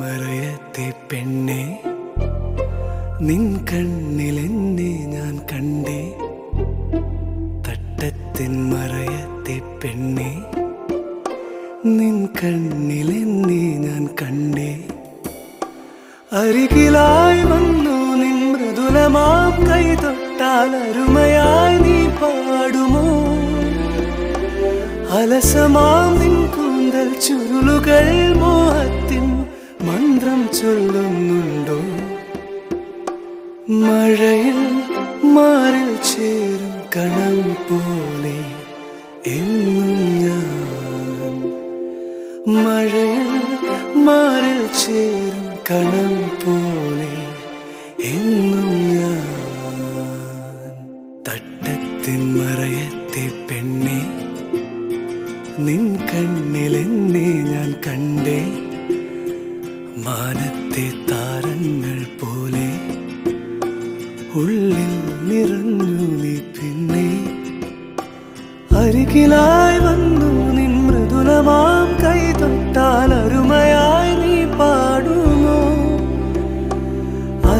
മറയത്തെ പെണ്ണെ നിൻ കണ്ണിലെന്നെ ഞാൻ കണ്ടേ. തട്ടത്തിൻ മറയത്തെ പെണ്ണെ നിൻ കണ്ണിലെന്നെ ഞാൻ കണ്ടേ. അരികിലായി വന്നു നിൻ മൃദുലമാം കൈ തൊട്ടാൽ അരുമയായി നീ പാടുമോ? അലസമാം നിൻ കൂന്തൽ ചുരുളുകൾ മോഹത്തിൻ മന്ത്രം ചൊല്ലുന്നുണ്ടോ? മഴയിൽ മാറിൽ ചേരും കണം പോലെ എന്നും മഴയിൽ മാറിൽ ചേരും കണം പോലെ എന്നും ഞാൻ. തട്ടത്തിൻ മറയത്തെ പെണ്ണെ നിൻ കണ്ണിലെന്നെ ഞാൻ കണ്ടേ. മാനത്തെ താരങ്ങൾ പോലെ ഉള്ളിൽ നിറഞ്ഞു നീ പിന്നെ അരികിലായി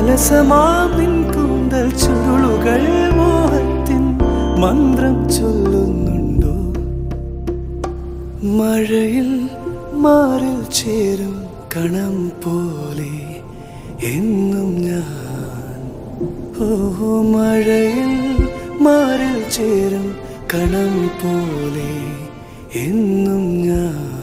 അലസമാം നിൻ കൂന്തൽ ചുരുളുകൾ മോഹത്തിൻ മന്ത്രം ചൊല്ലുന്നുണ്ടോ? മഴയിൽ മാറിൽ ചേരും കണം പോലെ എന്നും ഞാൻ. ഓ മഴയിൽ മാറിൽ ചേരും കണം പോലെ എന്നും ഞാൻ.